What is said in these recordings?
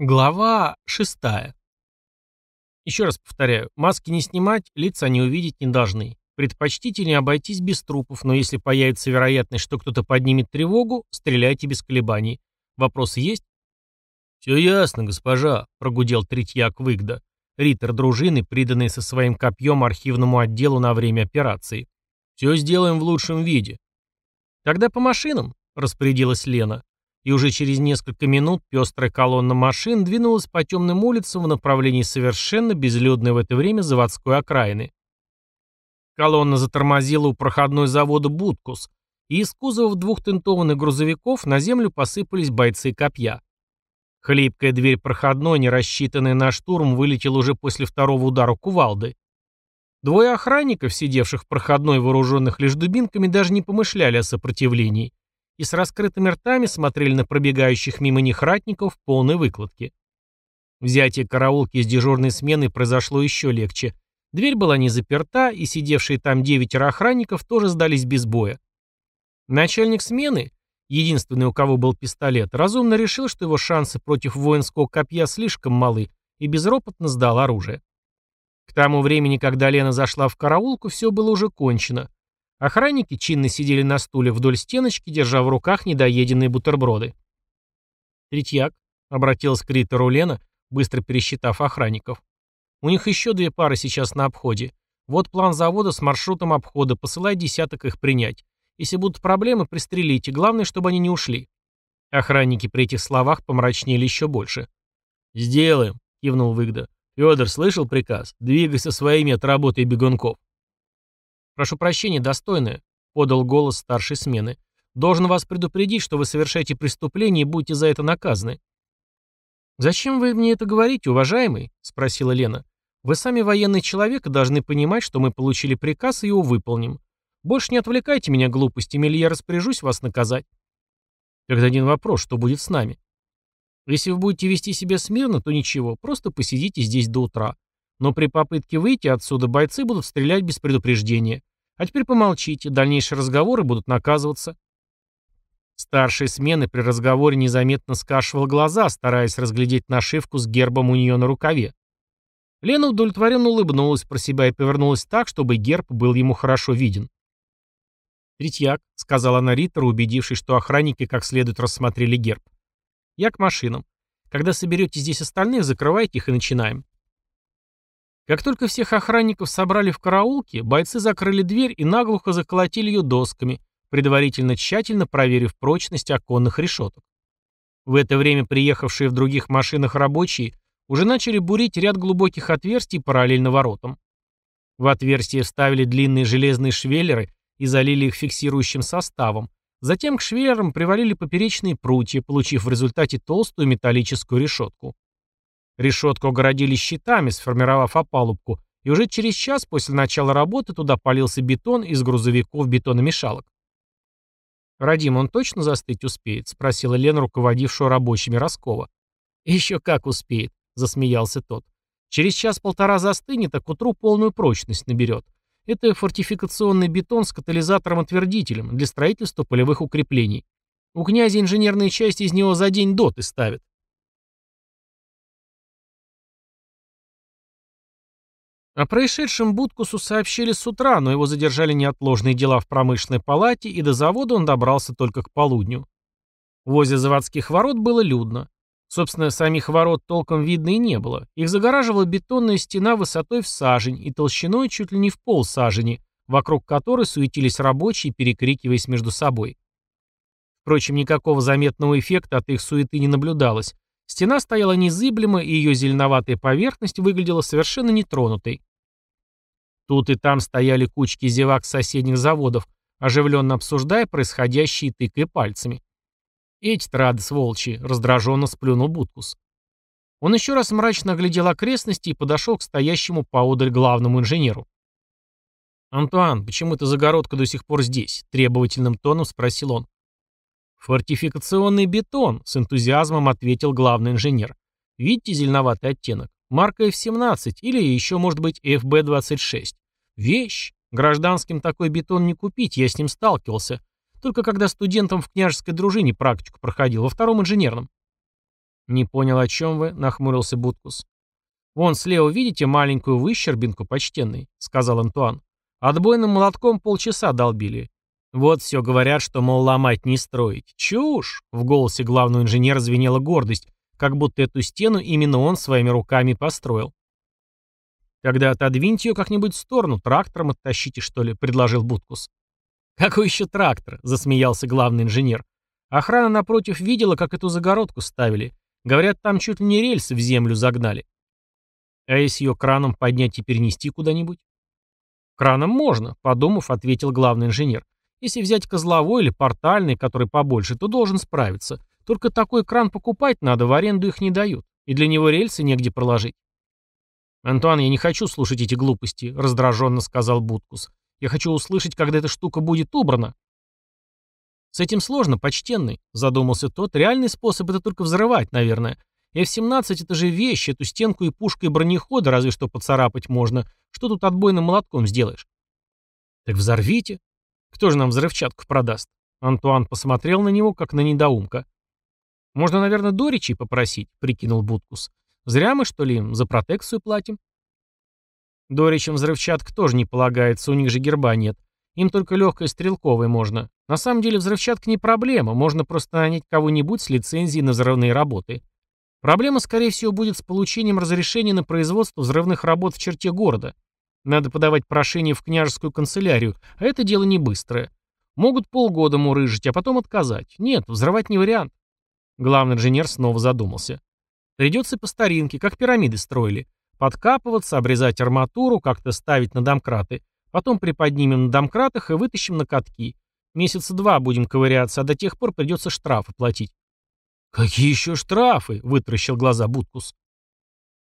Глава шестая. Еще раз повторяю, маски не снимать, лица не увидеть не должны. Предпочтительнее обойтись без трупов, но если появится вероятность, что кто-то поднимет тревогу, стреляйте без колебаний. Вопросы есть? «Все ясно, госпожа», — прогудел Третьяк Выгда, ритор дружины, приданный со своим копьем архивному отделу на время операции. «Все сделаем в лучшем виде». «Тогда по машинам», — распорядилась Лена и уже через несколько минут пестрая колонна машин двинулась по темным улицам в направлении совершенно безлюдной в это время заводской окраины. Колонна затормозила у проходной завода «Будкус», и из кузовов двух тентованных грузовиков на землю посыпались бойцы копья. Хлипкая дверь проходной, не рассчитанная на штурм, вылетела уже после второго удара кувалды. Двое охранников, сидевших в проходной вооруженных лишь дубинками, даже не помышляли о сопротивлении и с раскрытыми ртами смотрели на пробегающих мимо них ратников в полной выкладке. Взятие караулки из дежурной смены произошло еще легче. Дверь была не заперта, и сидевшие там девятеро охранников тоже сдались без боя. Начальник смены, единственный, у кого был пистолет, разумно решил, что его шансы против воинского копья слишком малы, и безропотно сдал оружие. К тому времени, когда Лена зашла в караулку, все было уже кончено. Охранники чинно сидели на стуле вдоль стеночки, держа в руках недоеденные бутерброды. «Третьяк», — обратилась к Риттеру Лена, быстро пересчитав охранников. «У них еще две пары сейчас на обходе. Вот план завода с маршрутом обхода, посылай десяток их принять. Если будут проблемы, пристрелите, главное, чтобы они не ушли». Охранники при этих словах помрачнели еще больше. «Сделаем», — кивнул Выгда. «Федор, слышал приказ? Двигайся своими, отработай бегунков». «Прошу прощения, достойная», — подал голос старшей смены. «Должен вас предупредить, что вы совершаете преступление и будете за это наказаны». «Зачем вы мне это говорите, уважаемый?» — спросила Лена. «Вы сами военный человек и должны понимать, что мы получили приказ и его выполним. Больше не отвлекайте меня глупостями, или я распоряжусь вас наказать». Тогда один вопрос, что будет с нами? Если вы будете вести себя смирно, то ничего, просто посидите здесь до утра. Но при попытке выйти отсюда бойцы будут стрелять без предупреждения. А теперь помолчите, дальнейшие разговоры будут наказываться. Старший смены при разговоре незаметно скашивал глаза, стараясь разглядеть нашивку с гербом у нее на рукаве. Лена удовлетворенно улыбнулась про себя и повернулась так, чтобы герб был ему хорошо виден. «Третьяк», — сказала она Риттеру, убедившись, что охранники как следует рассмотрели герб. «Я к машинам. Когда соберете здесь остальных, закрывайте их и начинаем». Как только всех охранников собрали в караулке, бойцы закрыли дверь и наглухо заколотили ее досками, предварительно тщательно проверив прочность оконных решеток. В это время приехавшие в других машинах рабочие уже начали бурить ряд глубоких отверстий параллельно воротам. В отверстия вставили длинные железные швеллеры и залили их фиксирующим составом. Затем к швеллерам привалили поперечные прутья, получив в результате толстую металлическую решетку. Решетку огородили щитами, сформировав опалубку, и уже через час после начала работы туда полился бетон из грузовиков бетономешалок. «Радим, он точно застыть успеет?» — спросила Лена, руководившего рабочими Роскова. «Еще как успеет», — засмеялся тот. «Через час-полтора застынет, а к утру полную прочность наберет. Это фортификационный бетон с катализатором-отвердителем для строительства полевых укреплений. У князя инженерные части из него за день доты ставят. О происшедшем Будкусу сообщили с утра, но его задержали неотложные дела в промышленной палате, и до завода он добрался только к полудню. Возле заводских ворот было людно. Собственно, самих ворот толком видно и не было. Их загораживала бетонная стена высотой в сажень и толщиной чуть ли не в пол сажени, вокруг которой суетились рабочие, перекрикиваясь между собой. Впрочем, никакого заметного эффекта от их суеты не наблюдалось, Стена стояла незыблемо, и ее зеленоватая поверхность выглядела совершенно нетронутой. Тут и там стояли кучки зевак соседних заводов, оживленно обсуждая происходящее и тыкая пальцами. «Эти-то рады, сволочи!» — раздраженно сплюнул Буткус. Он еще раз мрачно оглядел окрестности и подошел к стоящему поодаль главному инженеру. «Антуан, почему эта загородка до сих пор здесь?» — требовательным тоном спросил он. «Фортификационный бетон», — с энтузиазмом ответил главный инженер. «Видите зеленоватый оттенок? Марка F-17 или еще, может быть, FB-26. Вещь. Гражданским такой бетон не купить, я с ним сталкивался. Только когда студентом в княжеской дружине практику проходил, во втором инженерном». «Не понял, о чем вы?» — нахмурился Буткус. «Вон слева видите маленькую выщербинку, почтенный?» — сказал Антуан. «Отбойным молотком полчаса долбили. Вот все говорят, что, мол, ломать не строить. Чушь!» — в голосе главного инженера звенела гордость, как будто эту стену именно он своими руками построил. «Тогда отодвиньте ее как-нибудь в сторону, трактором оттащите, что ли», — предложил Буткус. «Какой еще трактор?» — засмеялся главный инженер. «Охрана напротив видела, как эту загородку ставили. Говорят, там чуть ли не рельсы в землю загнали. А если ее краном поднять и перенести куда-нибудь? Краном можно, подумав, ответил главный инженер. Если взять козловой или портальный, который побольше, то должен справиться. Только такой кран покупать надо, в аренду их не дают. И для него рельсы негде проложить. «Антуан, я не хочу слушать эти глупости», — раздраженно сказал Буткус. «Я хочу услышать, когда эта штука будет убрана». «С этим сложно, почтенный», — задумался тот. «Реальный способ — это только взрывать, наверное. F-17 — это же вещь, эту стенку и пушкой бронехода разве что поцарапать можно. Что тут отбойным молотком сделаешь?» «Так взорвите. Кто же нам взрывчатку продаст?» Антуан посмотрел на него, как на недоумка. «Можно, наверное, Доричей попросить», — прикинул Буткус. «Зря мы, что ли, за протекцию платим?» Доричам взрывчатка тоже не полагается, у них же герба нет. Им только легкое стрелковое можно. На самом деле взрывчатка не проблема, можно просто нанять кого-нибудь с лицензией на взрывные работы. Проблема, скорее всего, будет с получением разрешения на производство взрывных работ в черте города. Надо подавать прошение в княжескую канцелярию, а это дело не быстрое. Могут полгода мурыжить, а потом отказать. Нет, взрывать не вариант. Главный инженер снова задумался. Придется по старинке, как пирамиды строили. Подкапываться, обрезать арматуру, как-то ставить на домкраты. Потом приподнимем на домкратах и вытащим на катки. Месяца два будем ковыряться, а до тех пор придется штрафы платить. «Какие еще штрафы?» — вытращил глаза Буткус.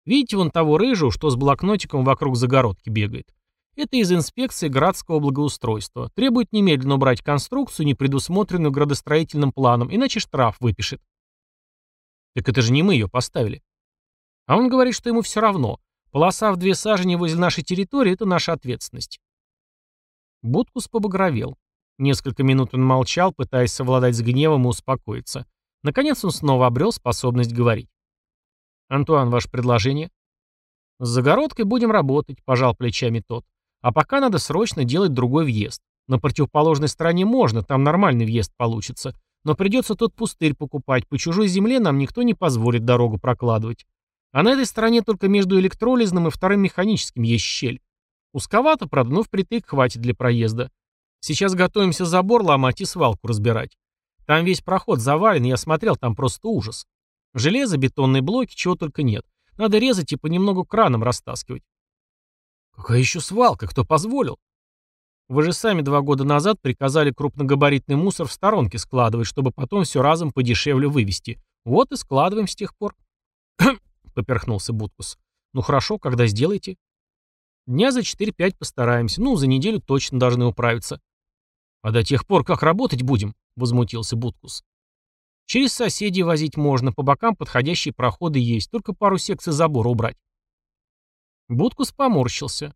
«Видите вон того рыжего, что с блокнотиком вокруг загородки бегает? Это из инспекции градского благоустройства. Требует немедленно убрать конструкцию, не предусмотренную градостроительным планом, иначе штраф выпишет». «Так это же не мы ее поставили». А он говорит, что ему все равно. Полоса в две сажени возле нашей территории — это наша ответственность. Буткус побагровел. Несколько минут он молчал, пытаясь совладать с гневом и успокоиться. Наконец он снова обрел способность говорить. «Антуан, ваше предложение?» «С загородкой будем работать», — пожал плечами тот. «А пока надо срочно делать другой въезд. На противоположной стороне можно, там нормальный въезд получится. Но придется тот пустырь покупать, по чужой земле нам никто не позволит дорогу прокладывать. А на этой стороне только между электролизным и вторым механическим есть щель. Узковато, правда, но впритык хватит для проезда. Сейчас готовимся забор ломать и свалку разбирать. Там весь проход завален, я смотрел, там просто ужас. Железо, бетонные блоки, чего только нет. Надо резать и понемногу краном растаскивать. Какая еще свалка? Кто позволил? Вы же сами два года назад приказали крупногабаритный мусор в сторонке складывать, чтобы потом все разом подешевле вывести. Вот и складываем с тех пор. поперхнулся Буткус. Ну хорошо, когда сделаете? Дня за 4-5 постараемся. Ну, за неделю точно должны управиться. А до тех пор как работать будем? — возмутился Буткус. «Через соседей возить можно, по бокам подходящие проходы есть, только пару секций забора убрать». Буткус поморщился.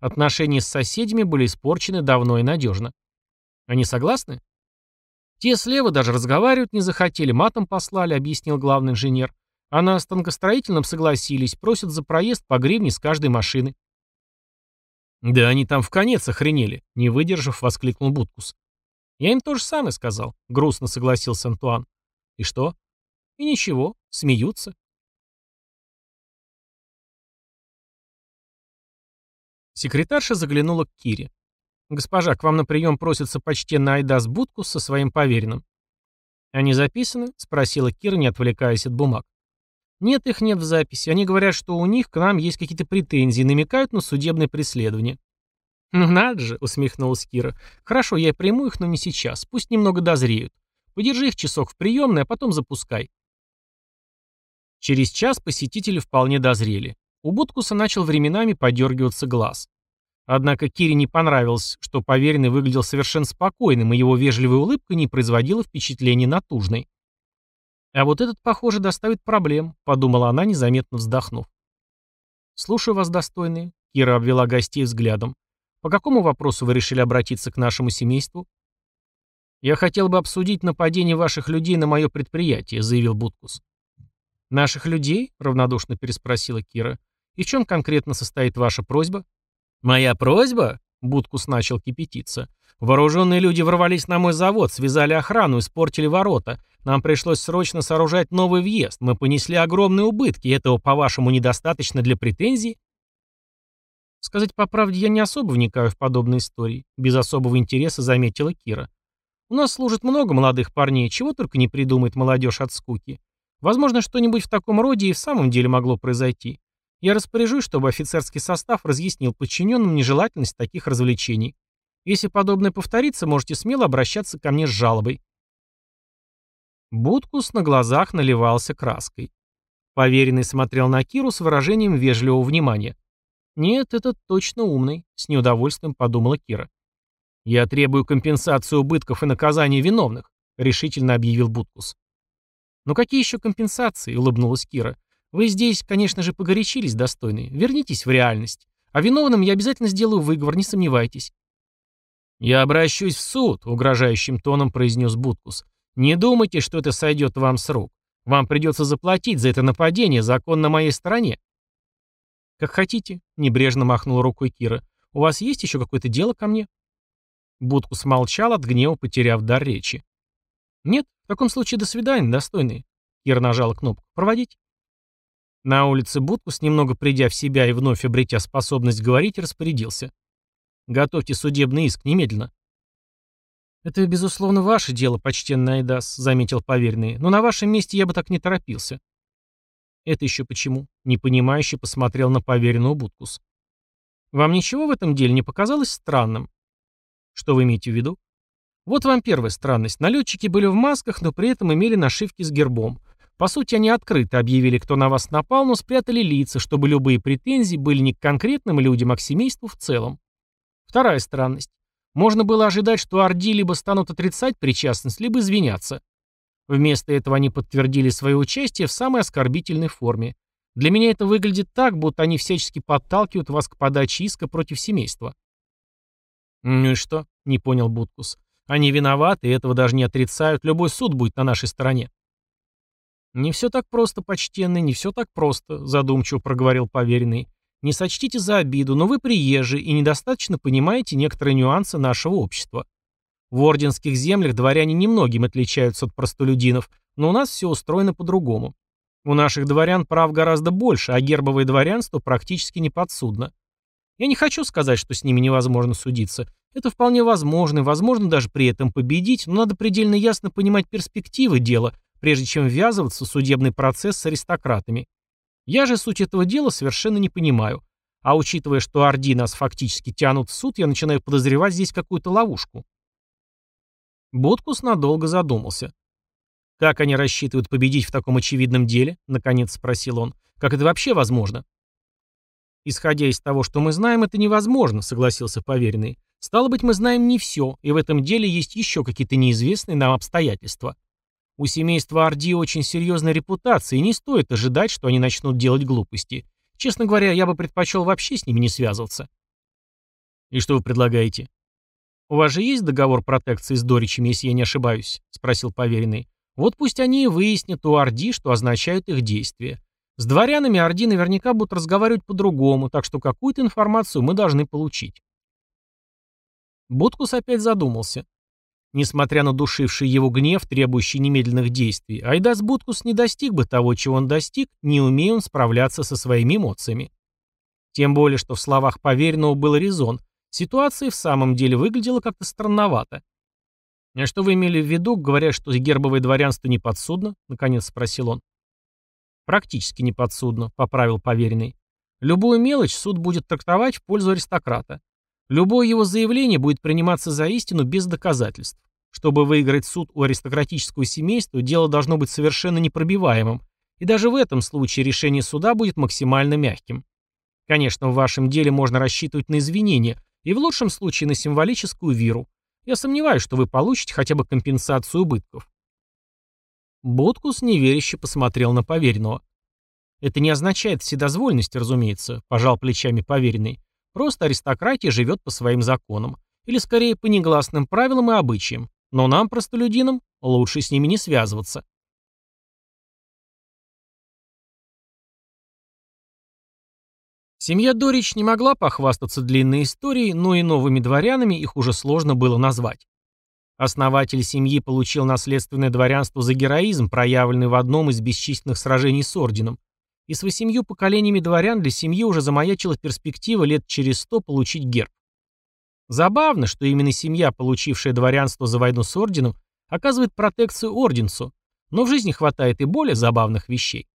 Отношения с соседями были испорчены давно и надежно. Они согласны? Те слева даже разговаривать не захотели, матом послали, объяснил главный инженер. А на станкостроительном согласились, просят за проезд по гривне с каждой машины. «Да они там в конец охренели», — не выдержав, воскликнул Буткус. «Я им то же самое сказал», — грустно согласился Антуан. «И что?» «И ничего, смеются». Секретарша заглянула к Кире. «Госпожа, к вам на прием просится почтенный Айдас Будку со своим поверенным». «Они записаны?» — спросила Кира, не отвлекаясь от бумаг. «Нет, их нет в записи. Они говорят, что у них к нам есть какие-то претензии, намекают на судебное преследование». «Ну надо же», — усмехнулась Кира. «Хорошо, я приму их, но не сейчас. Пусть немного дозреют. Подержи их часок в приемной, а потом запускай». Через час посетители вполне дозрели. У Буткуса начал временами подергиваться глаз. Однако Кире не понравилось, что поверенный выглядел совершенно спокойным, и его вежливая улыбка не производила впечатления натужной. «А вот этот, похоже, доставит проблем», — подумала она, незаметно вздохнув. «Слушаю вас, достойные», — Кира обвела гостей взглядом. По какому вопросу вы решили обратиться к нашему семейству? Я хотел бы обсудить нападение ваших людей на мое предприятие, заявил Буткус. «Наших людей?» — равнодушно переспросила Кира. «И в чем конкретно состоит ваша просьба?» «Моя просьба?» — Будкус начал кипятиться. «Вооруженные люди ворвались на мой завод, связали охрану, испортили ворота. Нам пришлось срочно сооружать новый въезд. Мы понесли огромные убытки. Этого, по-вашему, недостаточно для претензий?» Сказать по правде, я не особо вникаю в подобные истории. Без особого интереса заметила Кира. У нас служит много молодых парней, чего только не придумает молодежь от скуки. Возможно, что-нибудь в таком роде и в самом деле могло произойти. Я распоряжусь, чтобы офицерский состав разъяснил подчиненным нежелательность таких развлечений. Если подобное повторится, можете смело обращаться ко мне с жалобой. Будкус на глазах наливался краской. Поверенный смотрел на Киру с выражением вежливого внимания. «Нет, это точно умный», — с неудовольствием подумала Кира. «Я требую компенсацию убытков и наказания виновных», — решительно объявил Будкус. «Ну какие еще компенсации?» — улыбнулась Кира. «Вы здесь, конечно же, погорячились, достойные. Вернитесь в реальность. А виновным я обязательно сделаю выговор, не сомневайтесь». «Я обращусь в суд», — угрожающим тоном произнес Будкус. «Не думайте, что это сойдет вам с рук. Вам придется заплатить за это нападение, закон на моей стороне». «Как хотите», — небрежно махнула рукой Кира. «У вас есть еще какое-то дело ко мне?» Будкус молчал, от гнева потеряв дар речи. «Нет, в таком случае до свидания, достойные». Кира нажала кнопку «Проводить». На улице Будкус, немного придя в себя и вновь обретя способность говорить, распорядился. «Готовьте судебный иск немедленно». «Это, безусловно, ваше дело, почтенный Айдас», — заметил поверенный, «но на вашем месте я бы так не торопился». «Это еще почему?» — непонимающе посмотрел на поверенного Буткус. «Вам ничего в этом деле не показалось странным?» «Что вы имеете в виду?» «Вот вам первая странность. Налетчики были в масках, но при этом имели нашивки с гербом. По сути, они открыто объявили, кто на вас напал, но спрятали лица, чтобы любые претензии были не к конкретным людям, а к семейству в целом. Вторая странность. Можно было ожидать, что Орди либо станут отрицать причастность, либо извиняться. Вместо этого они подтвердили свое участие в самой оскорбительной форме. Для меня это выглядит так, будто они всячески подталкивают вас к подаче иска против семейства. «Ну и что?» — не понял Буткус. «Они виноваты, и этого даже не отрицают. Любой суд будет на нашей стороне». «Не все так просто, почтенный, не все так просто», — задумчиво проговорил поверенный. «Не сочтите за обиду, но вы приезжие и недостаточно понимаете некоторые нюансы нашего общества. В орденских землях дворяне немногим отличаются от простолюдинов, но у нас все устроено по-другому. У наших дворян прав гораздо больше, а гербовое дворянство практически не подсудно. Я не хочу сказать, что с ними невозможно судиться. Это вполне возможно, и возможно даже при этом победить, но надо предельно ясно понимать перспективы дела, прежде чем ввязываться в судебный процесс с аристократами. Я же суть этого дела совершенно не понимаю. А учитывая, что орди нас фактически тянут в суд, я начинаю подозревать здесь какую-то ловушку. Боткус надолго задумался. «Как они рассчитывают победить в таком очевидном деле?» — наконец спросил он. «Как это вообще возможно?» «Исходя из того, что мы знаем, это невозможно», — согласился поверенный. «Стало быть, мы знаем не все, и в этом деле есть еще какие-то неизвестные нам обстоятельства. У семейства Орди очень серьезная репутация, и не стоит ожидать, что они начнут делать глупости. Честно говоря, я бы предпочел вообще с ними не связываться». «И что вы предлагаете?» «У вас же есть договор протекции с Доричами, если я не ошибаюсь?» — спросил поверенный. «Вот пусть они и выяснят у Орди, что означают их действия. С дворянами Орди наверняка будут разговаривать по-другому, так что какую-то информацию мы должны получить». Буткус опять задумался. Несмотря на душивший его гнев, требующий немедленных действий, Айдас Буткус не достиг бы того, чего он достиг, не умея он справляться со своими эмоциями. Тем более, что в словах поверенного был резон, Ситуация в самом деле выглядела как-то странновато. «А что вы имели в виду, говоря, что гербовое дворянство не подсудно?» — наконец спросил он. «Практически не подсудно», — поправил поверенный. «Любую мелочь суд будет трактовать в пользу аристократа. Любое его заявление будет приниматься за истину без доказательств. Чтобы выиграть суд у аристократического семейства, дело должно быть совершенно непробиваемым, и даже в этом случае решение суда будет максимально мягким. Конечно, в вашем деле можно рассчитывать на извинения, и в лучшем случае на символическую виру. Я сомневаюсь, что вы получите хотя бы компенсацию убытков. Боткус неверяще посмотрел на поверенного. «Это не означает вседозвольности, разумеется», – пожал плечами поверенный. «Просто аристократия живет по своим законам. Или скорее по негласным правилам и обычаям. Но нам, простолюдинам, лучше с ними не связываться». Семья Дорич не могла похвастаться длинной историей, но и новыми дворянами их уже сложно было назвать. Основатель семьи получил наследственное дворянство за героизм, проявленный в одном из бесчисленных сражений с орденом, и с восемью поколениями дворян для семьи уже замаячила перспектива лет через сто получить герб. Забавно, что именно семья, получившая дворянство за войну с орденом, оказывает протекцию орденцу, но в жизни хватает и более забавных вещей.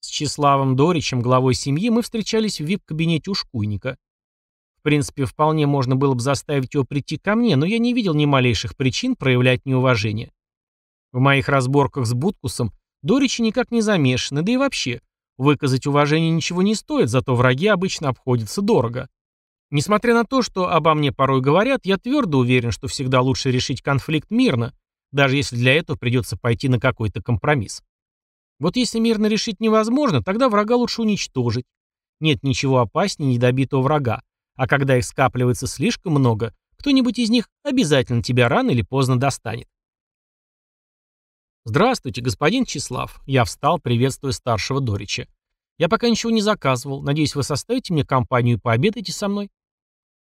С Числавом Доричем, главой семьи, мы встречались в вип-кабинете у шкуйника. Принципе, вполне можно было бы заставить его прийти ко мне, но я не видел ни малейших причин проявлять неуважение. В моих разборках с Буткусом Доричи никак не замешаны, да и вообще, выказать уважение ничего не стоит, зато враги обычно обходятся дорого. Несмотря на то, что обо мне порой говорят, я твердо уверен, что всегда лучше решить конфликт мирно, даже если для этого придется пойти на какой-то компромисс. Вот если мирно решить невозможно, тогда врага лучше уничтожить. Нет ничего опаснее недобитого врага. А когда их скапливается слишком много, кто-нибудь из них обязательно тебя рано или поздно достанет. «Здравствуйте, господин Числав». Я встал, приветствуя старшего Дорича. «Я пока ничего не заказывал. Надеюсь, вы составите мне компанию и пообедаете со мной?»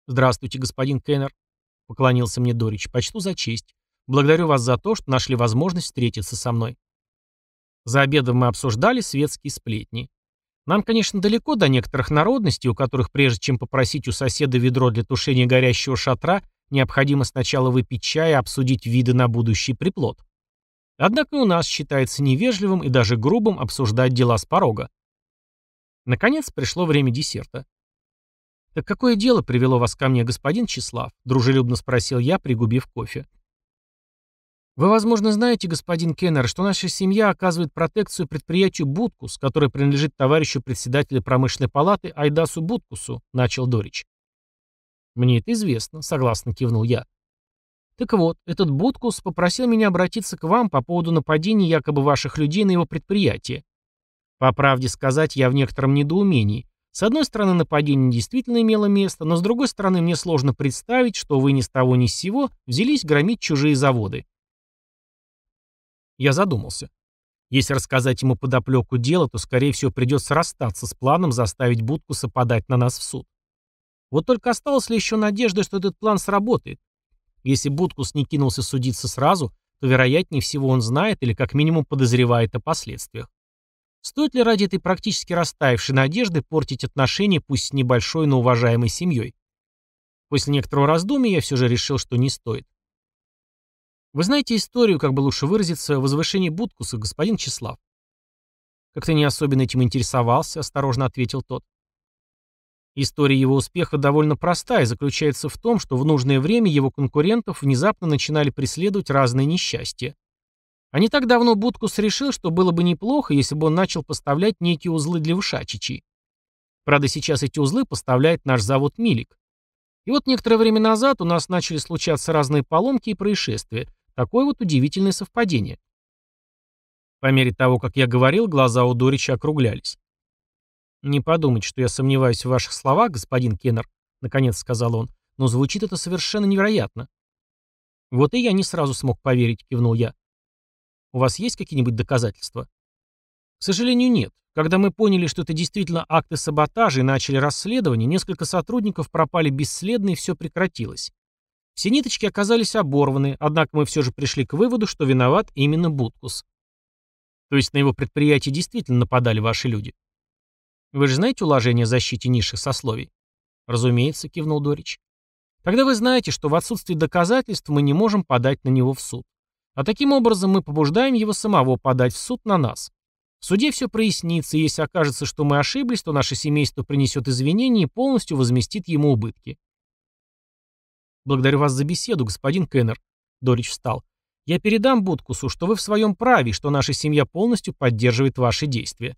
«Здравствуйте, господин Кеннер», — поклонился мне Дорич. «Почту за честь. Благодарю вас за то, что нашли возможность встретиться со мной». За обедом мы обсуждали светские сплетни. Нам, конечно, далеко до некоторых народностей, у которых прежде чем попросить у соседа ведро для тушения горящего шатра, необходимо сначала выпить чай и обсудить виды на будущий приплод. Однако у нас считается невежливым и даже грубым обсуждать дела с порога. Наконец пришло время десерта. «Так какое дело привело вас ко мне, господин Числав?» – дружелюбно спросил я, пригубив кофе. Вы, возможно, знаете, господин Кеннер, что наша семья оказывает протекцию предприятию «Будкус», которое принадлежит товарищу председателя промышленной палаты Айдасу Будкусу, начал Дорич. Мне это известно, согласно кивнул я. Так вот, этот Будкус попросил меня обратиться к вам по поводу нападения якобы ваших людей на его предприятие. По правде сказать, я в некотором недоумении. С одной стороны, нападение действительно имело место, но с другой стороны, мне сложно представить, что вы ни с того ни с сего взялись громить чужие заводы. Я задумался. Если рассказать ему подоплеку дела, то, скорее всего, придется расстаться с планом заставить Будкуса подать на нас в суд. Вот только осталась ли еще надежда, что этот план сработает? Если Будкус не кинулся судиться сразу, то, вероятнее всего, он знает или как минимум подозревает о последствиях. Стоит ли ради этой практически растаявшей надежды портить отношения, пусть с небольшой, но уважаемой семьей? После некоторого раздумья я все же решил, что не стоит. Вы знаете историю, как бы лучше выразиться, возвышения Будкуса, господин Числав? Как-то не особенно этим интересовался, осторожно ответил тот. История его успеха довольно простая и заключается в том, что в нужное время его конкурентов внезапно начинали преследовать разные несчастья. А не так давно Будкус решил, что было бы неплохо, если бы он начал поставлять некие узлы для вышачичей. Правда, сейчас эти узлы поставляет наш завод «Милик». И вот некоторое время назад у нас начали случаться разные поломки и происшествия, Такое вот удивительное совпадение. По мере того, как я говорил, глаза у Дорича округлялись. «Не подумайте, что я сомневаюсь в ваших словах, господин Кеннер», — наконец сказал он, — «но звучит это совершенно невероятно». «Вот и я не сразу смог поверить», — кивнул я. «У вас есть какие-нибудь доказательства?» «К сожалению, нет. Когда мы поняли, что это действительно акты саботажа и начали расследование, несколько сотрудников пропали бесследно и все прекратилось. Все ниточки оказались оборваны, однако мы все же пришли к выводу, что виноват именно Буткус. То есть на его предприятии действительно нападали ваши люди. Вы же знаете уложение о защите низших сословий? Разумеется, кивнул Дорич. Тогда вы знаете, что в отсутствии доказательств мы не можем подать на него в суд. А таким образом мы побуждаем его самого подать в суд на нас. В суде все прояснится, и если окажется, что мы ошиблись, то наше семейство принесет извинения и полностью возместит ему убытки. «Благодарю вас за беседу, господин Кеннер». Дорич встал. «Я передам Буткусу, что вы в своем праве, что наша семья полностью поддерживает ваши действия».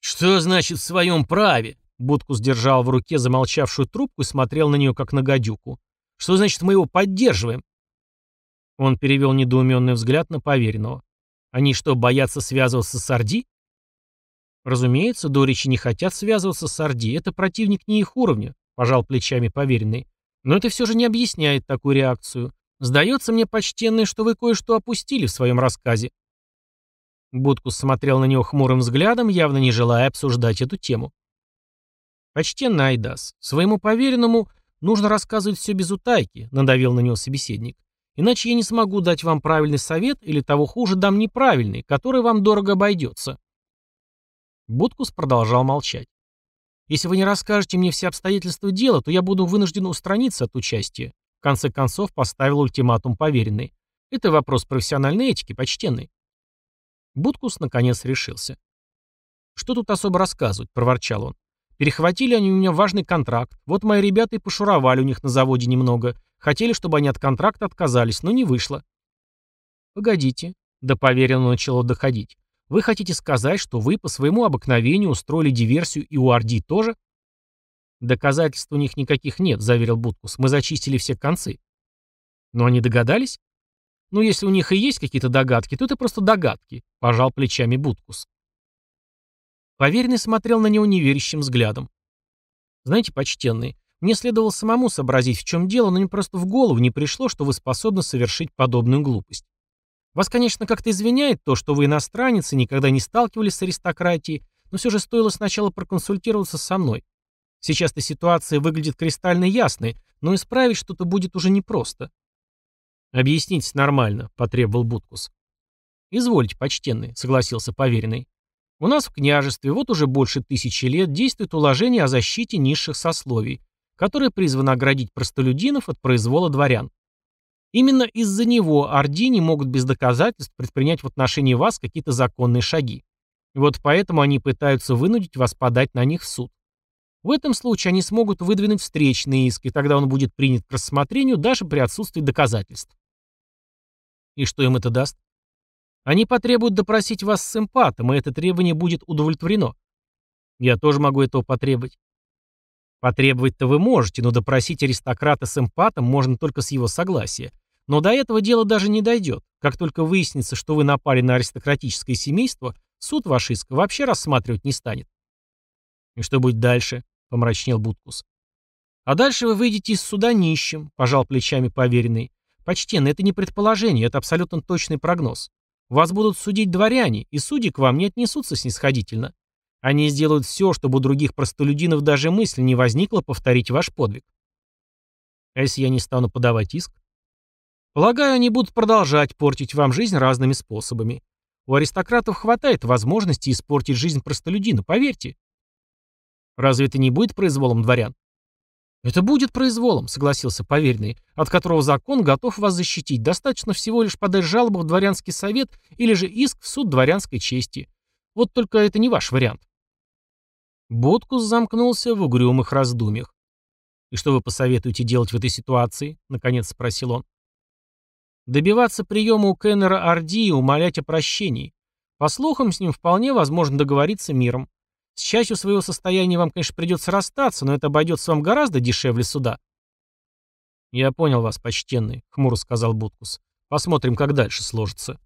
«Что значит в своем праве?» Буткус держал в руке замолчавшую трубку и смотрел на нее, как на гадюку. «Что значит мы его поддерживаем?» Он перевел недоуменный взгляд на поверенного. «Они что, боятся связываться с Орди?» Разумеется, Доричи не хотят связываться с Орди. Это противник не их уровня пожал плечами поверенный. Но это все же не объясняет такую реакцию. Сдается мне, почтенный, что вы кое-что опустили в своем рассказе. Будкус смотрел на него хмурым взглядом, явно не желая обсуждать эту тему. «Почтенный Айдас, своему поверенному нужно рассказывать все без утайки», — надавил на него собеседник. «Иначе я не смогу дать вам правильный совет, или того хуже, дам неправильный, который вам дорого обойдется». Будкус продолжал молчать. «Если вы не расскажете мне все обстоятельства дела, то я буду вынужден устраниться от участия», — в конце концов поставил ультиматум поверенный. «Это вопрос профессиональной этики, почтенный». Будкус наконец решился. «Что тут особо рассказывать?» — проворчал он. «Перехватили они у меня важный контракт. Вот мои ребята и пошуровали у них на заводе немного. Хотели, чтобы они от контракта отказались, но не вышло». «Погодите», — до поверенного начало доходить. «Вы хотите сказать, что вы по своему обыкновению устроили диверсию и у Орди тоже?» «Доказательств у них никаких нет», — заверил Будкус. «Мы зачистили все концы». «Но они догадались?» «Ну, если у них и есть какие-то догадки, то это просто догадки», — пожал плечами Буткус. Поверенный смотрел на него неверящим взглядом. «Знаете, почтенный, мне следовало самому сообразить, в чем дело, но мне просто в голову не пришло, что вы способны совершить подобную глупость. Вас, конечно, как-то извиняет то, что вы иностранец и никогда не сталкивались с аристократией, но все же стоило сначала проконсультироваться со мной. Сейчас-то ситуация выглядит кристально ясной, но исправить что-то будет уже непросто. «Объяснитесь нормально», — потребовал Буткус. «Извольте, почтенный», — согласился поверенный. «У нас в княжестве вот уже больше тысячи лет действует уложение о защите низших сословий, которое призвано оградить простолюдинов от произвола дворян. Именно из-за него ордини могут без доказательств предпринять в отношении вас какие-то законные шаги. Вот поэтому они пытаются вынудить вас подать на них в суд. В этом случае они смогут выдвинуть встречный иск, и тогда он будет принят к рассмотрению даже при отсутствии доказательств. И что им это даст? Они потребуют допросить вас с эмпатом, и это требование будет удовлетворено. Я тоже могу этого потребовать. Потребовать-то вы можете, но допросить аристократа с эмпатом можно только с его согласия. Но до этого дело даже не дойдет. Как только выяснится, что вы напали на аристократическое семейство, суд ваш иск вообще рассматривать не станет. И что будет дальше? Помрачнел Буткус. А дальше вы выйдете из суда нищим, пожал плечами поверенный. Почтенный, это не предположение, это абсолютно точный прогноз. Вас будут судить дворяне, и судьи к вам не отнесутся снисходительно. Они сделают все, чтобы у других простолюдинов даже мысли не возникла повторить ваш подвиг. А если я не стану подавать иск? Полагаю, они будут продолжать портить вам жизнь разными способами. У аристократов хватает возможности испортить жизнь простолюдина, поверьте. Разве это не будет произволом дворян? «Это будет произволом», — согласился поверенный, «от которого закон готов вас защитить. Достаточно всего лишь подать жалобу в дворянский совет или же иск в суд дворянской чести. Вот только это не ваш вариант». Боткус замкнулся в угрюмых раздумьях. «И что вы посоветуете делать в этой ситуации?» — наконец спросил он. «Добиваться приема у Кеннера Орди и умолять о прощении. По слухам, с ним вполне возможно договориться миром. С частью своего состояния вам, конечно, придется расстаться, но это обойдется вам гораздо дешевле суда». «Я понял вас, почтенный», — хмуро сказал Буткус. «Посмотрим, как дальше сложится».